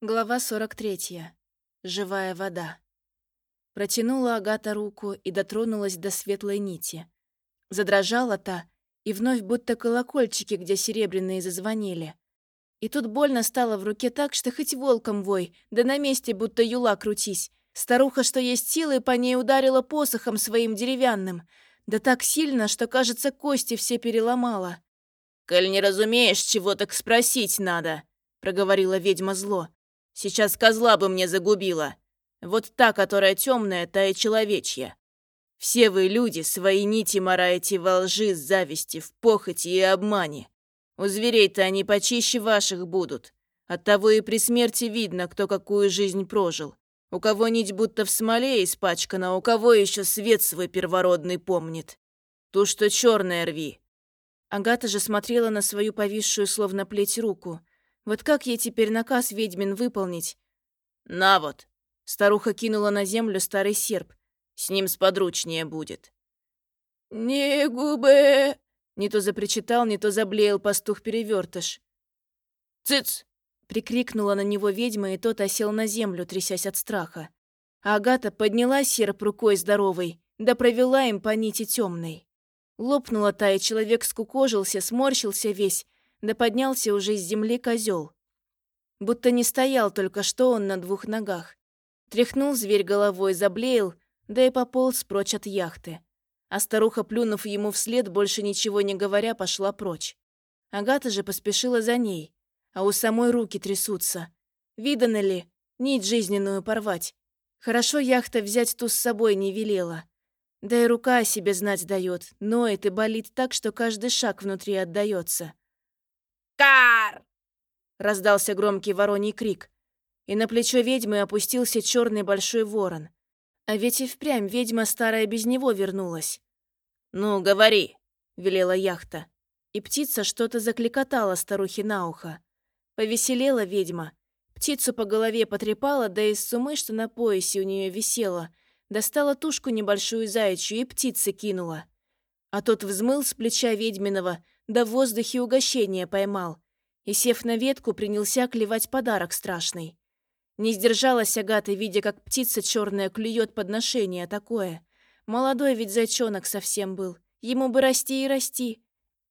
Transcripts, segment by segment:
Глава 43. Живая вода. Протянула Агата руку и дотронулась до светлой нити. Задрожала та, и вновь будто колокольчики, где серебряные зазвонили. И тут больно стало в руке так, что хоть волком вой, да на месте будто юла крутись. Старуха, что есть силы, по ней ударила посохом своим деревянным. Да так сильно, что, кажется, кости все переломала. «Коль не разумеешь, чего так спросить надо», — проговорила ведьма зло. Сейчас козла бы мне загубила. Вот та, которая темная, та и человечья. Все вы, люди, свои нити мораете во лжи, зависти, в похоти и обмане. У зверей-то они почище ваших будут. Оттого и при смерти видно, кто какую жизнь прожил. У кого нить будто в смоле испачкана, у кого еще свет свой первородный помнит. Ту, что черная рви. Агата же смотрела на свою повисшую, словно плеть, руку. Вот как ей теперь наказ ведьмин выполнить? На вот. Старуха кинула на землю старый серп. С ним сподручнее будет. Не губы! Не то запричитал, не то заблеял пастух-перевертыш. Цыц! Прикрикнула на него ведьма, и тот осел на землю, трясясь от страха. Агата подняла серп рукой здоровой, да провела им по нити темной. Лопнула та, и человек скукожился, сморщился весь, да поднялся уже с земли козел. Будто не стоял только что он на двух ногах. Тряхнул зверь головой, заблеял, да и пополз прочь от яхты. А старуха, плюнув ему вслед, больше ничего не говоря, пошла прочь. Агата же поспешила за ней, а у самой руки трясутся. Видано ли, нить жизненную порвать. Хорошо яхта взять ту с собой не велела. Да и рука о себе знать дает, ноет и болит так, что каждый шаг внутри отдается. «Кар!» — раздался громкий вороний крик, и на плечо ведьмы опустился черный большой ворон. А ведь и впрямь ведьма старая без него вернулась. «Ну, говори!» — велела яхта. И птица что-то закликотала старухе на ухо. Повеселела ведьма. Птицу по голове потрепала, да из сумы, что на поясе у нее висела, достала тушку небольшую заячью и птицы кинула. А тот взмыл с плеча ведьминого, да в воздухе угощение поймал. И, сев на ветку, принялся клевать подарок страшный. Не сдержалась Агата, видя, как птица черная клюет подношение такое. Молодой ведь зайчонок совсем был. Ему бы расти и расти.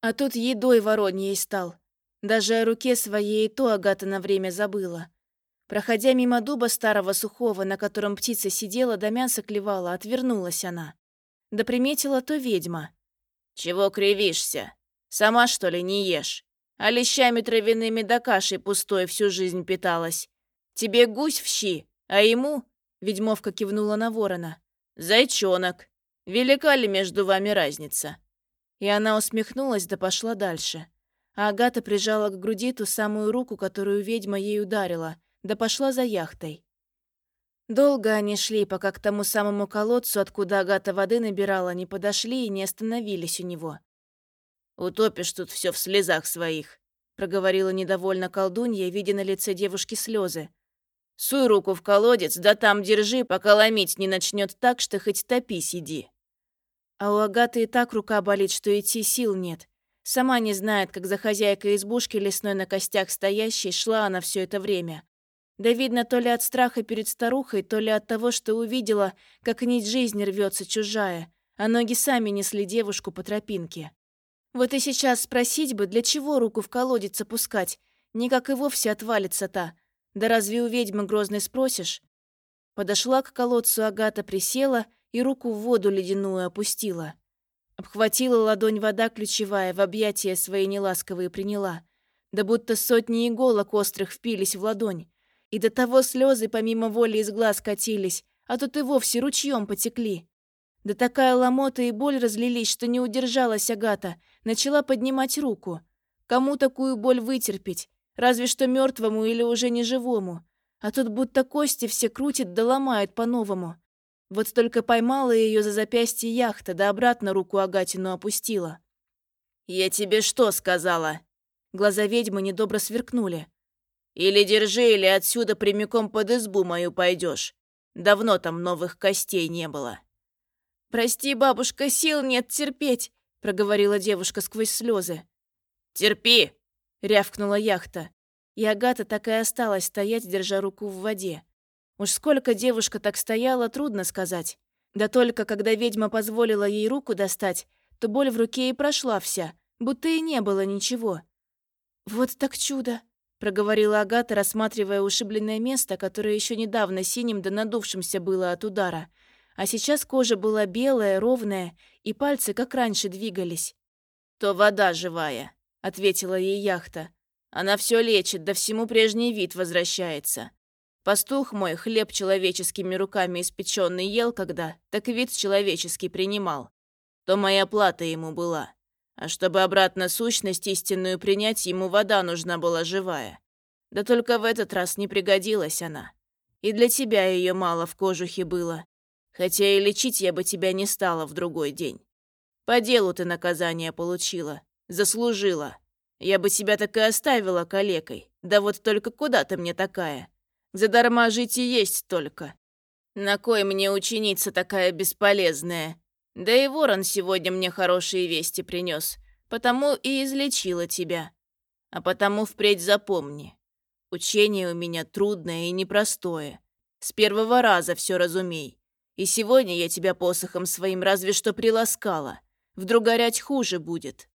А тут едой вороньей стал. Даже о руке своей то Агата на время забыла. Проходя мимо дуба старого сухого, на котором птица сидела да мясо клевала, отвернулась она. Да приметила то ведьма. «Чего кривишься?» Сама, что ли, не ешь? А лещами травяными да кашей пустой всю жизнь питалась. Тебе гусь в щи, а ему...» Ведьмовка кивнула на ворона. «Зайчонок. Велика ли между вами разница?» И она усмехнулась да пошла дальше. А Агата прижала к груди ту самую руку, которую ведьма ей ударила, да пошла за яхтой. Долго они шли, пока к тому самому колодцу, откуда Агата воды набирала, не подошли и не остановились у него. «Утопишь тут все в слезах своих», — проговорила недовольно колдунья, видя на лице девушки слезы. «Суй руку в колодец, да там держи, пока ломить не начнет так, что хоть топи сиди». А у Агаты и так рука болит, что идти сил нет. Сама не знает, как за хозяйкой избушки лесной на костях стоящей шла она все это время. Да видно, то ли от страха перед старухой, то ли от того, что увидела, как нить жизни рвется чужая, а ноги сами несли девушку по тропинке. Вот и сейчас спросить бы, для чего руку в колодец опускать, никак и вовсе отвалится та. Да разве у ведьмы грозной спросишь? Подошла к колодцу Агата, присела и руку в воду ледяную опустила. Обхватила ладонь вода ключевая, в объятия свои неласковые приняла. Да будто сотни иголок острых впились в ладонь. И до того слезы помимо воли из глаз катились, а тут и вовсе ручьем потекли. Да такая ломота и боль разлились, что не удержалась Агата, начала поднимать руку. Кому такую боль вытерпеть? Разве что мертвому или уже неживому. А тут будто кости все крутит да ломает по-новому. Вот только поймала ее за запястье яхта, да обратно руку Агатину опустила. «Я тебе что сказала?» Глаза ведьмы недобро сверкнули. «Или держи, или отсюда прямиком под избу мою пойдешь. Давно там новых костей не было». «Прости, бабушка, сил нет терпеть», — проговорила девушка сквозь слезы. «Терпи!» — рявкнула яхта. И Агата так и осталась стоять, держа руку в воде. Уж сколько девушка так стояла, трудно сказать. Да только когда ведьма позволила ей руку достать, то боль в руке и прошла вся, будто и не было ничего. «Вот так чудо!» — проговорила Агата, рассматривая ушибленное место, которое еще недавно синим да надувшимся было от удара. А сейчас кожа была белая, ровная, и пальцы как раньше двигались. «То вода живая», — ответила ей яхта. «Она все лечит, да всему прежний вид возвращается. Пастух мой хлеб человеческими руками испеченный ел когда, так вид человеческий принимал. То моя плата ему была. А чтобы обратно сущность истинную принять, ему вода нужна была живая. Да только в этот раз не пригодилась она. И для тебя ее мало в кожухе было. Хотя и лечить я бы тебя не стала в другой день. По делу ты наказание получила. Заслужила. Я бы тебя так и оставила калекой. Да вот только куда ты мне такая? Задарма жить и есть только. На кой мне ученица такая бесполезная? Да и ворон сегодня мне хорошие вести принес, потому и излечила тебя. А потому впредь запомни. Учение у меня трудное и непростое. С первого раза все разумей. И сегодня я тебя посохом своим разве что приласкала. Вдруг горять хуже будет.